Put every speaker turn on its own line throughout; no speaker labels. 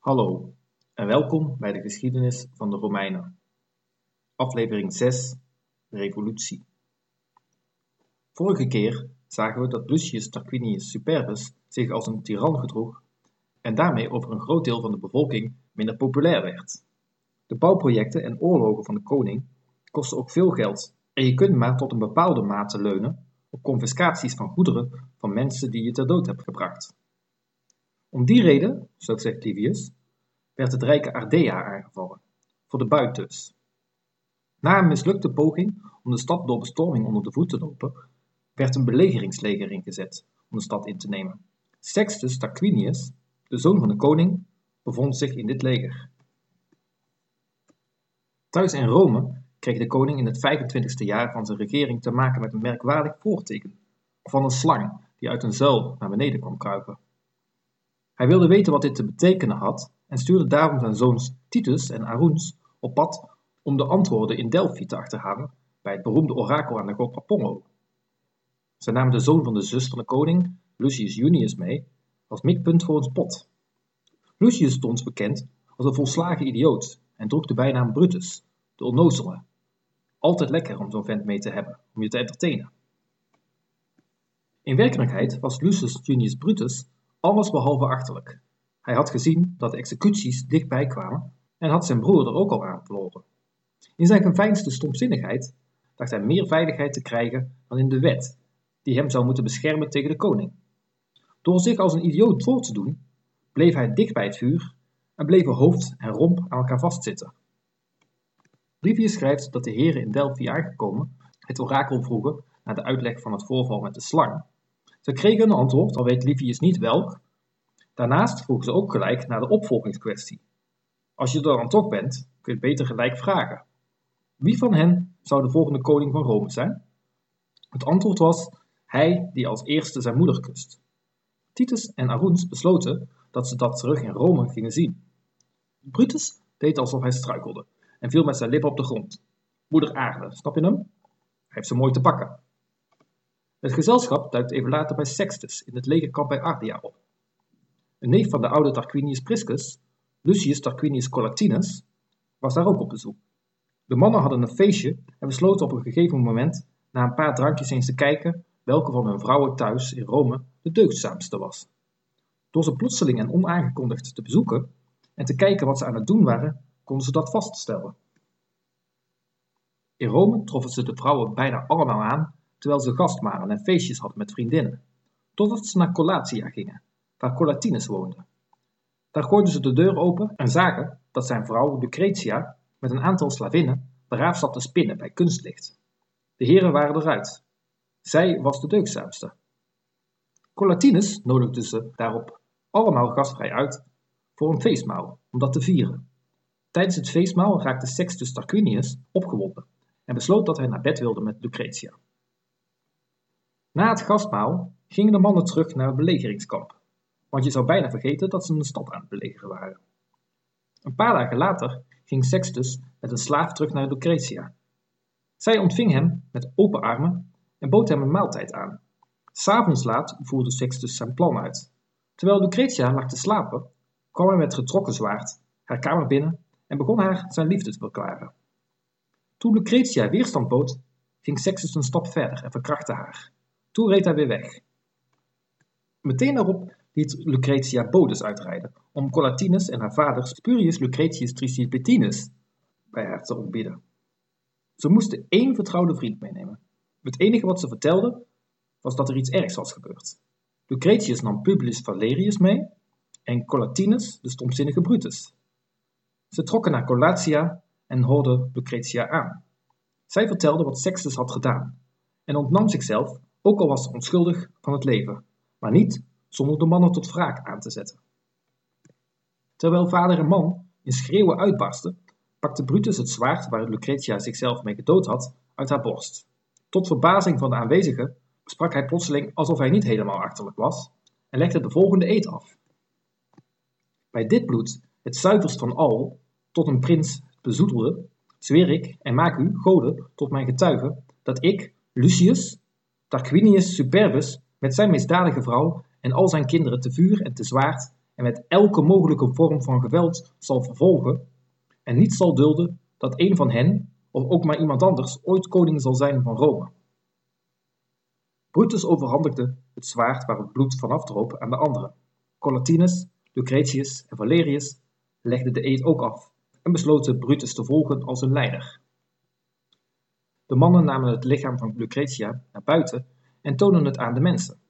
Hallo en welkom bij de geschiedenis van de Romeinen. Aflevering 6: Revolutie. Vorige keer zagen we dat Lucius Tarquinius Superbus zich als een tiran gedroeg en daarmee over een groot deel van de bevolking minder populair werd. De bouwprojecten en oorlogen van de koning kosten ook veel geld en je kunt maar tot een bepaalde mate leunen op confiscaties van goederen van mensen die je ter dood hebt gebracht. Om die reden, zo zegt Livius, werd het rijke Ardea aangevallen, voor de buit dus. Na een mislukte poging om de stad door bestorming onder de voet te lopen, werd een belegeringsleger ingezet om de stad in te nemen. Sextus Tarquinius, de zoon van de koning, bevond zich in dit leger. Thuis in Rome kreeg de koning in het 25e jaar van zijn regering te maken met een merkwaardig voorteken, van een slang die uit een zuil naar beneden kwam kruipen. Hij wilde weten wat dit te betekenen had en stuurde daarom zijn zoons Titus en Aruns op pad om de antwoorden in Delphi te achterhalen bij het beroemde orakel aan de god Apollo. Ze namen de zoon van de zus van de koning, Lucius Junius, mee als mikpunt voor een spot. Lucius stond bekend als een volslagen idioot en droeg de bijnaam Brutus, de onnozele. Altijd lekker om zo'n vent mee te hebben, om je te entertainen. In werkelijkheid was Lucius Junius Brutus alles behalve achterlijk. Hij had gezien dat de executies dichtbij kwamen en had zijn broer er ook al aan verloren. In zijn geveinsde stomzinnigheid dacht hij meer veiligheid te krijgen dan in de wet, die hem zou moeten beschermen tegen de koning. Door zich als een idioot voor te doen, bleef hij dicht bij het vuur en bleven hoofd en romp aan elkaar vastzitten. Livius schrijft dat de heren in Delphi aangekomen het orakel vroegen naar de uitleg van het voorval met de slang. Ze kregen een antwoord, al weet Livius niet welk. Daarnaast vroegen ze ook gelijk naar de opvolgingskwestie. Als je er dan toch bent, kun je beter gelijk vragen. Wie van hen zou de volgende koning van Rome zijn? Het antwoord was hij die als eerste zijn moeder kust. Titus en Aruns besloten dat ze dat terug in Rome gingen zien. Brutus deed alsof hij struikelde en viel met zijn lippen op de grond. Moeder aarde, snap je hem? Hij heeft ze mooi te pakken. Het gezelschap duikt even later bij Sextus in het legerkamp bij Ardea op. Een neef van de oude Tarquinius Priscus, Lucius Tarquinius Collatinus, was daar ook op bezoek. De mannen hadden een feestje en besloten op een gegeven moment na een paar drankjes eens te kijken welke van hun vrouwen thuis in Rome de deugdzaamste was. Door ze plotseling en onaangekondigd te bezoeken en te kijken wat ze aan het doen waren, konden ze dat vaststellen. In Rome troffen ze de vrouwen bijna allemaal aan, terwijl ze gastmalen en feestjes hadden met vriendinnen, totdat ze naar Collatia gingen, waar Collatinus woonde. Daar gooiden ze de deur open en zagen dat zijn vrouw Lucretia met een aantal slavinnen braaf zat te spinnen bij kunstlicht. De heren waren eruit. Zij was de deugdzaamste. Collatinus nodigde ze daarop allemaal gastvrij uit voor een feestmaal om dat te vieren. Tijdens het feestmaal raakte Sextus Tarquinius opgewonden en besloot dat hij naar bed wilde met Lucretia. Na het gastmaal gingen de mannen terug naar het belegeringskamp, want je zou bijna vergeten dat ze een stad aan het belegeren waren. Een paar dagen later ging Sextus met een slaaf terug naar Lucretia. Zij ontving hem met open armen en bood hem een maaltijd aan. S'avonds laat voerde Sextus zijn plan uit. Terwijl Lucretia lag te slapen, kwam hij met getrokken zwaard haar kamer binnen en begon haar zijn liefde te verklaren. Toen Lucretia weerstand bood, ging Sextus een stap verder en verkrachtte haar. Toen reed hij weer weg. Meteen daarop liet Lucretia bodes uitrijden om Collatinus en haar vader Spurius Lucretius Tricipetinus bij haar te ontbieden. Ze moesten één vertrouwde vriend meenemen. Het enige wat ze vertelde was dat er iets ergs was gebeurd. Lucretius nam Publius Valerius mee en Collatinus de stomzinnige Brutus. Ze trokken naar Collatia en hoorden Lucretia aan. Zij vertelde wat Sextus had gedaan en ontnam zichzelf, ook al was ze onschuldig, van het leven, maar niet zonder de mannen tot wraak aan te zetten. Terwijl vader en man in schreeuwen uitbarsten, pakte Brutus het zwaard waar Lucretia zichzelf mee gedood had uit haar borst. Tot verbazing van de aanwezigen sprak hij plotseling alsof hij niet helemaal achterlijk was en legde de volgende eed af. Bij dit bloed, het zuiverst van al, tot een prins bezoedelde, zweer ik en maak u, goden, tot mijn getuige, dat ik, Lucius, Tarquinius Superbus, met zijn misdadige vrouw en al zijn kinderen te vuur en te zwaard en met elke mogelijke vorm van geweld zal vervolgen en niet zal dulden dat een van hen, of ook maar iemand anders, ooit koning zal zijn van Rome. Brutus overhandigde het zwaard waar het bloed vanaf droop aan de anderen. Collatinus, Lucretius en Valerius legden de eed ook af en besloten Brutus te volgen als hun leider. De mannen namen het lichaam van Lucretia naar buiten en toonden het aan de mensen.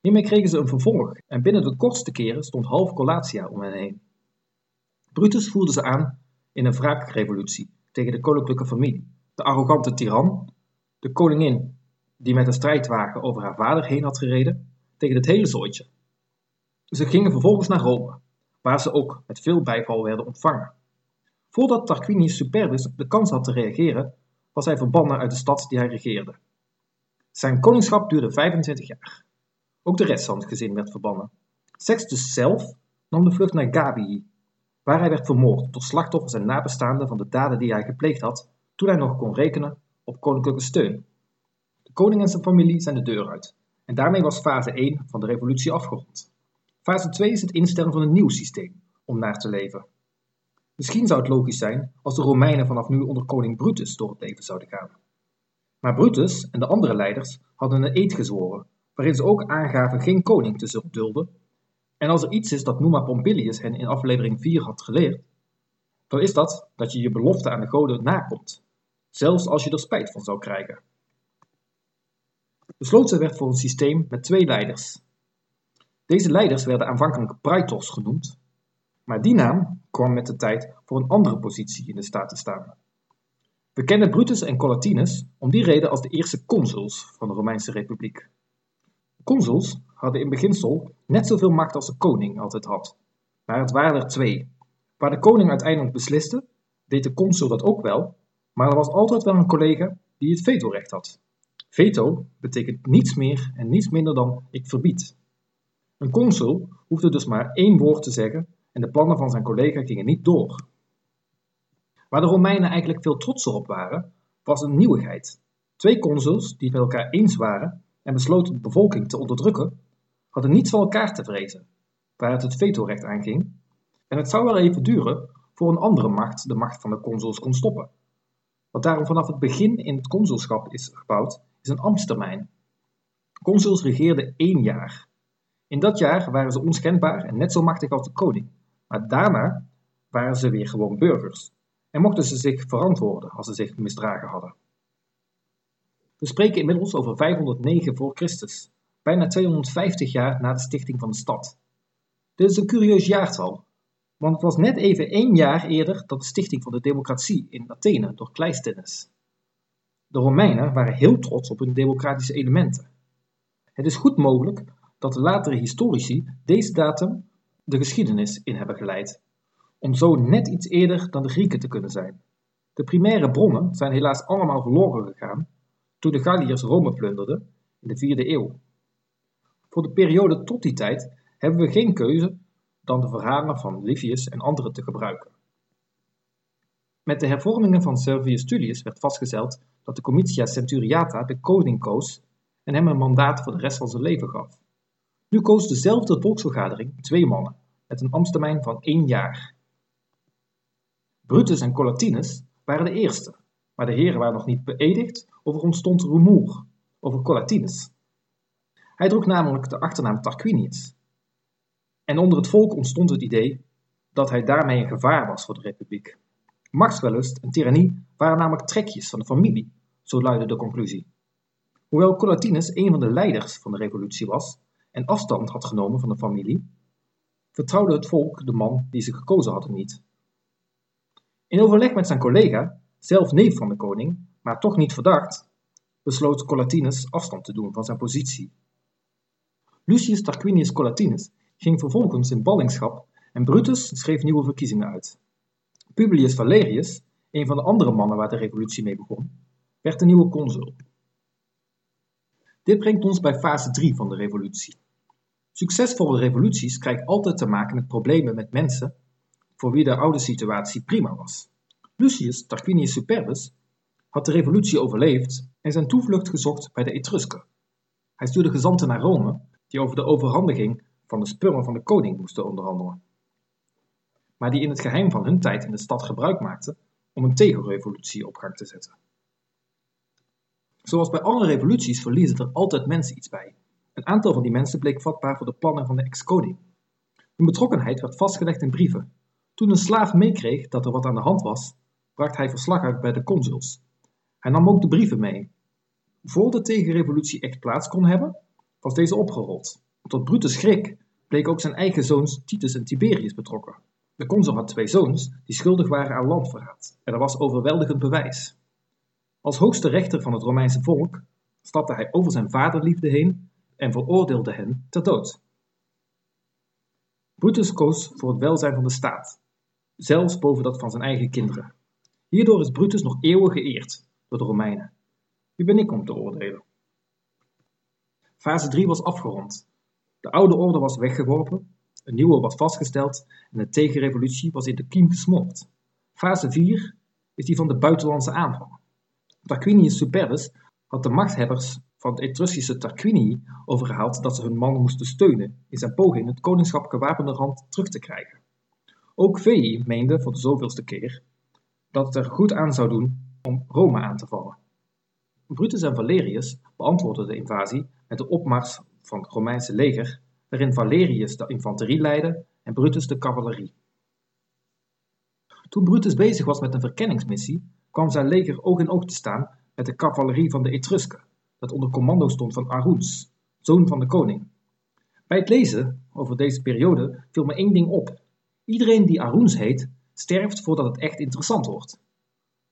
Hiermee kregen ze een vervolg en binnen de kortste keren stond half Collatia om hen heen. Brutus voerde ze aan in een wraakrevolutie tegen de koninklijke familie, de arrogante tiran, de koningin die met een strijdwagen over haar vader heen had gereden, tegen het hele zooitje. Ze gingen vervolgens naar Rome, waar ze ook met veel bijval werden ontvangen. Voordat Tarquinius Superbus de kans had te reageren, was hij verbannen uit de stad die hij regeerde. Zijn koningschap duurde 25 jaar. Ook de rest van het gezin werd verbannen. Sextus zelf nam de vlucht naar Gabii, waar hij werd vermoord door slachtoffers en nabestaanden van de daden die hij gepleegd had toen hij nog kon rekenen op koninklijke steun. De koning en zijn familie zijn de deur uit en daarmee was fase 1 van de revolutie afgerond. Fase 2 is het instellen van een nieuw systeem om naar te leven. Misschien zou het logisch zijn als de Romeinen vanaf nu onder koning Brutus door het leven zouden gaan. Maar Brutus en de andere leiders hadden een eed gezworen, waarin ze ook aangaven geen koning te zullen dulden. En als er iets is dat Numa Pompilius hen in aflevering 4 had geleerd, dan is dat dat je je belofte aan de goden nakomt, zelfs als je er spijt van zou krijgen. Besloten werd voor een systeem met twee leiders. Deze leiders werden aanvankelijk praetors genoemd, maar die naam kwam met de tijd voor een andere positie in de staat te staan. We kennen Brutus en Collatinus om die reden als de eerste consuls van de Romeinse Republiek. Consuls hadden in beginsel net zoveel macht als de koning altijd had, maar het waren er twee. Waar de koning uiteindelijk besliste, deed de consul dat ook wel, maar er was altijd wel een collega die het vetorecht had. Veto betekent niets meer en niets minder dan ik verbied. Een consul hoefde dus maar één woord te zeggen en de plannen van zijn collega gingen niet door. Waar de Romeinen eigenlijk veel trotser op waren, was een nieuwigheid. Twee consuls die het met elkaar eens waren en besloten de bevolking te onderdrukken, hadden niets van elkaar te vrezen, waar het het vetorecht aanging, en het zou wel even duren voor een andere macht de macht van de consuls kon stoppen. Wat daarom vanaf het begin in het consulschap is gebouwd, is een ambtstermijn. Consuls regeerden één jaar. In dat jaar waren ze onschendbaar en net zo machtig als de koning, maar daarna waren ze weer gewoon burgers en mochten ze zich verantwoorden als ze zich misdragen hadden. We spreken inmiddels over 509 voor Christus, bijna 250 jaar na de stichting van de stad. Dit is een curieus jaartal, want het was net even één jaar eerder dan de stichting van de democratie in Athene door Cleisthenes. De Romeinen waren heel trots op hun democratische elementen. Het is goed mogelijk dat de latere historici deze datum de geschiedenis in hebben geleid, om zo net iets eerder dan de Grieken te kunnen zijn. De primaire bronnen zijn helaas allemaal verloren gegaan toen de Galliërs Rome plunderden in de vierde eeuw. Voor de periode tot die tijd hebben we geen keuze dan de verhalen van Livius en anderen te gebruiken. Met de hervormingen van Servius Tullius werd vastgesteld dat de Comitia Centuriata de koning koos en hem een mandaat voor de rest van zijn leven gaf. Nu koos dezelfde volksvergadering twee mannen met een ambtstermijn van één jaar. Brutus en Collatinus waren de eerste, maar de heren waren nog niet beëdigd of er ontstond rumoer over Collatinus. Hij droeg namelijk de achternaam Tarquinius. En onder het volk ontstond het idee dat hij daarmee een gevaar was voor de republiek. Machtswellust en tirannie waren namelijk trekjes van de familie, zo luidde de conclusie. Hoewel Collatinus een van de leiders van de revolutie was en afstand had genomen van de familie, vertrouwde het volk de man die ze gekozen hadden niet. In overleg met zijn collega, zelf neef van de koning, maar toch niet verdacht, besloot Collatinus afstand te doen van zijn positie. Lucius Tarquinius Collatinus ging vervolgens in ballingschap en Brutus schreef nieuwe verkiezingen uit. Publius Valerius, een van de andere mannen waar de revolutie mee begon, werd de nieuwe consul. Dit brengt ons bij fase 3 van de revolutie. Succesvolle revoluties krijgen altijd te maken met problemen met mensen voor wie de oude situatie prima was. Lucius Tarquinius Superbus had de revolutie overleefd en zijn toevlucht gezocht bij de Etrusken. Hij stuurde gezanten naar Rome die over de overhandiging van de spullen van de koning moesten onderhandelen. Maar die in het geheim van hun tijd in de stad gebruik maakten om een tegenrevolutie op gang te zetten. Zoals bij alle revoluties verliezen er altijd mensen iets bij. Een aantal van die mensen bleek vatbaar voor de plannen van de ex-koning. Hun betrokkenheid werd vastgelegd in brieven. Toen een slaaf meekreeg dat er wat aan de hand was, bracht hij verslag uit bij de consuls. Hij nam ook de brieven mee. Voor de tegenrevolutie echt plaats kon hebben, was deze opgerold. Tot Brutus' schrik bleek ook zijn eigen zoons Titus en Tiberius betrokken. De consul had twee zoons die schuldig waren aan landverraad en er was overweldigend bewijs. Als hoogste rechter van het Romeinse volk stapte hij over zijn vaderliefde heen en veroordeelde hen ter dood. Brutus koos voor het welzijn van de staat, zelfs boven dat van zijn eigen kinderen. Hierdoor is Brutus nog eeuwen geëerd door de Romeinen. Wie ben ik om te oordelen? Fase 3 was afgerond. De oude orde was weggeworpen, een nieuwe was vastgesteld en de tegenrevolutie was in de kiem gesmoord. Fase 4 is die van de buitenlandse aanvallen. Tarquinius Superbus had de machthebbers van het Etruskische Tarquinii overgehaald dat ze hun man moesten steunen in zijn poging het koningschap gewapenderhand terug te krijgen. Ook Veii meende voor de zoveelste keer dat het er goed aan zou doen om Rome aan te vallen. Brutus en Valerius beantwoordden de invasie met de opmars van het Romeinse leger, waarin Valerius de infanterie leidde en Brutus de cavalerie. Toen Brutus bezig was met een verkenningsmissie, kwam zijn leger oog in oog te staan met de cavalerie van de Etrusken, dat onder commando stond van Aruns, zoon van de koning. Bij het lezen over deze periode viel me één ding op. Iedereen die Aruns heet, sterft voordat het echt interessant wordt.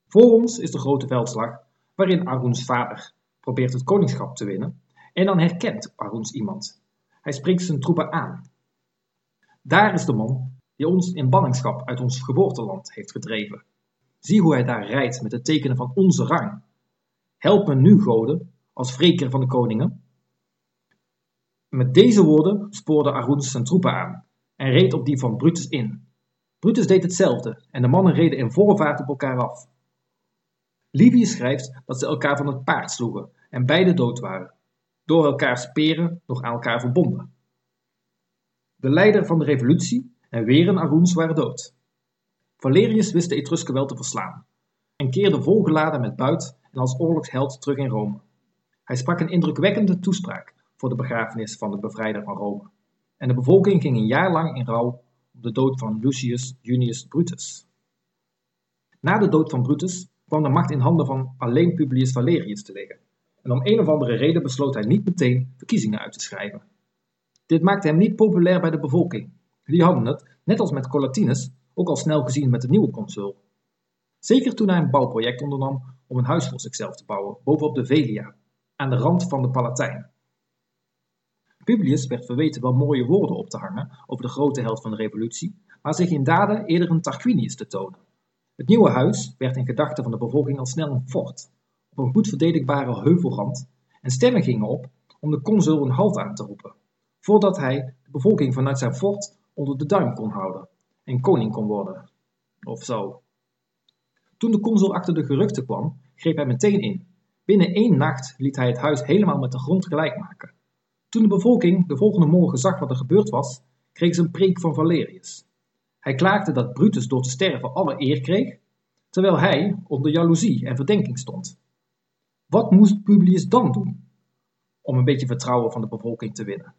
Voor ons is de grote veldslag, waarin Aruns vader probeert het koningschap te winnen, en dan herkent Aruns iemand. Hij spreekt zijn troepen aan. Daar is de man die ons in ballingschap uit ons geboorteland heeft gedreven. Zie hoe hij daar rijdt met de tekenen van onze rang. Help me nu, goden, als wreker van de koningen. Met deze woorden spoorde Aruns zijn troepen aan en reed op die van Brutus in. Brutus deed hetzelfde en de mannen reden in volle vaart op elkaar af. Livius schrijft dat ze elkaar van het paard sloegen en beide dood waren, door elkaar speren nog aan elkaar verbonden. De leider van de revolutie en weer een Aruns waren dood. Valerius wist de Etrusken wel te verslaan en keerde volgeladen met buit en als oorlogsheld terug in Rome. Hij sprak een indrukwekkende toespraak voor de begrafenis van de bevrijder van Rome. En de bevolking ging een jaar lang in rouw om de dood van Lucius Junius Brutus. Na de dood van Brutus kwam de macht in handen van alleen Publius Valerius te liggen. En om een of andere reden besloot hij niet meteen verkiezingen uit te schrijven. Dit maakte hem niet populair bij de bevolking. Die hadden het, net als met Collatinus, ook al snel gezien met de nieuwe consul. Zeker toen hij een bouwproject ondernam om een huis voor zichzelf te bouwen bovenop de Velia, aan de rand van de Palatijn. Publius werd verweten wel mooie woorden op te hangen over de grote held van de revolutie, maar zich in daden eerder een Tarquinius te tonen. Het nieuwe huis werd in gedachten van de bevolking al snel een fort, op een goed verdedigbare heuvelrand, en stemmen gingen op om de consul een halt aan te roepen, voordat hij de bevolking vanuit zijn fort onder de duim kon houden en koning kon worden. Of zo. Toen de consul achter de geruchten kwam, greep hij meteen in. Binnen één nacht liet hij het huis helemaal met de grond gelijk maken. Toen de bevolking de volgende morgen zag wat er gebeurd was, kreeg ze een preek van Valerius. Hij klaagde dat Brutus door te sterven alle eer kreeg, terwijl hij onder jaloezie en verdenking stond. Wat moest Publius dan doen om een beetje vertrouwen van de bevolking te winnen?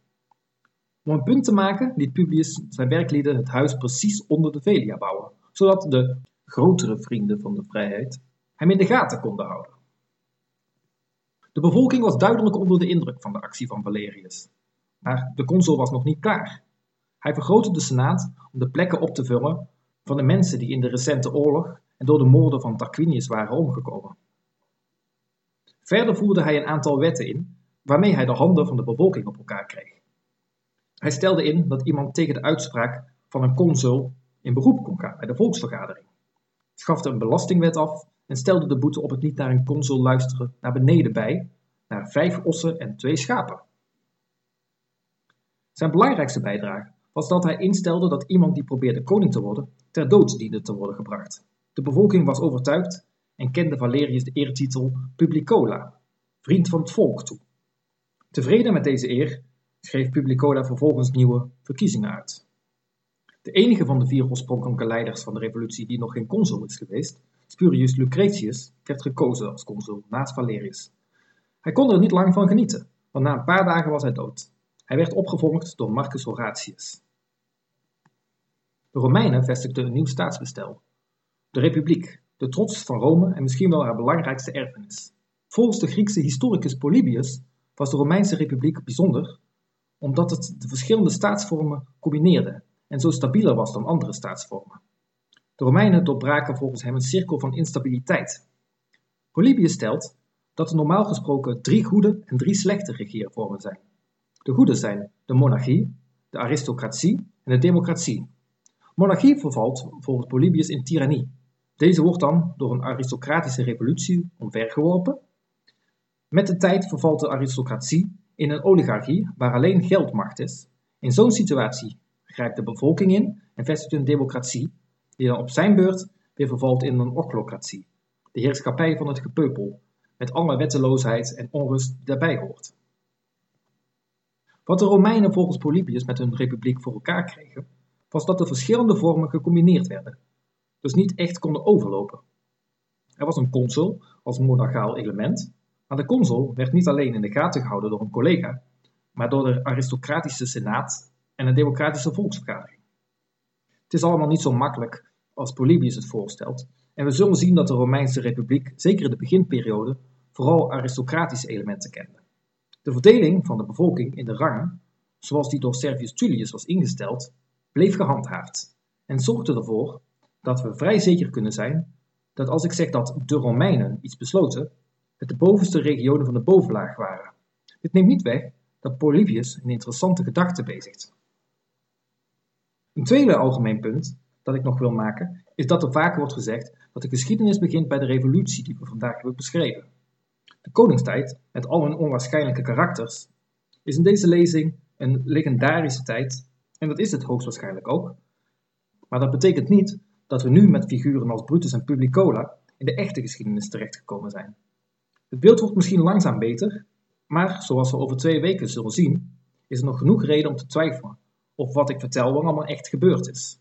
Om een punt te maken liet Publius zijn werklieden het huis precies onder de Velia bouwen, zodat de grotere vrienden van de vrijheid hem in de gaten konden houden. De bevolking was duidelijk onder de indruk van de actie van Valerius. Maar de consul was nog niet klaar. Hij vergrootte de senaat om de plekken op te vullen van de mensen die in de recente oorlog en door de moorden van Tarquinius waren omgekomen. Verder voerde hij een aantal wetten in, waarmee hij de handen van de bevolking op elkaar kreeg. Hij stelde in dat iemand tegen de uitspraak van een consul in beroep kon gaan bij de volksvergadering, schafte een belastingwet af en stelde de boete op het niet naar een consul luisteren naar beneden bij, naar vijf ossen en twee schapen. Zijn belangrijkste bijdrage was dat hij instelde dat iemand die probeerde koning te worden, ter dood diende te worden gebracht. De bevolking was overtuigd en kende Valerius de eertitel Publicola, vriend van het volk toe. Tevreden met deze eer schreef Publicola vervolgens nieuwe verkiezingen uit. De enige van de vier oorspronkelijke leiders van de revolutie die nog geen consul is geweest, Spurius Lucretius, werd gekozen als consul naast Valerius. Hij kon er niet lang van genieten, want na een paar dagen was hij dood. Hij werd opgevolgd door Marcus Horatius. De Romeinen vestigden een nieuw staatsbestel. De republiek, de trots van Rome en misschien wel haar belangrijkste erfenis. Volgens de Griekse historicus Polybius was de Romeinse republiek bijzonder omdat het de verschillende staatsvormen combineerde en zo stabieler was dan andere staatsvormen. De Romeinen doorbraken volgens hem een cirkel van instabiliteit. Polybius stelt dat er normaal gesproken drie goede en drie slechte regeervormen zijn. De goede zijn de monarchie, de aristocratie en de democratie. Monarchie vervalt volgens Polybius in tirannie. Deze wordt dan door een aristocratische revolutie omvergeworpen. Met de tijd vervalt de aristocratie in een oligarchie waar alleen geld macht is. In zo'n situatie grijpt de bevolking in en vestigt een democratie, die dan op zijn beurt weer vervalt in een ochlocratie, de heerschappij van het gepeupel, met alle wetteloosheid en onrust die daarbij hoort. Wat de Romeinen volgens Polybius met hun republiek voor elkaar kregen, was dat de verschillende vormen gecombineerd werden, dus niet echt konden overlopen. Er was een consul als monarchaal element, maar de consul werd niet alleen in de gaten gehouden door een collega, maar door de aristocratische senaat en een democratische volksvergadering. Het is allemaal niet zo makkelijk als Polybius het voorstelt, en we zullen zien dat de Romeinse Republiek, zeker in de beginperiode, vooral aristocratische elementen kende. De verdeling van de bevolking in de rangen, zoals die door Servius Tullius was ingesteld, bleef gehandhaafd en zorgde ervoor dat we vrij zeker kunnen zijn dat als ik zeg dat de Romeinen iets besloten, het de bovenste regionen van de bovenlaag waren. Dit neemt niet weg dat Polybius een interessante gedachte bezigt. Een tweede algemeen punt dat ik nog wil maken, is dat er vaak wordt gezegd dat de geschiedenis begint bij de revolutie die we vandaag hebben beschreven. De koningstijd, met al hun onwaarschijnlijke karakters, is in deze lezing een legendarische tijd, en dat is het hoogstwaarschijnlijk ook. Maar dat betekent niet dat we nu met figuren als Brutus en Publicola in de echte geschiedenis terechtgekomen zijn. Het beeld wordt misschien langzaam beter, maar zoals we over twee weken zullen zien, is er nog genoeg reden om te twijfelen of wat ik vertel wel allemaal echt gebeurd is.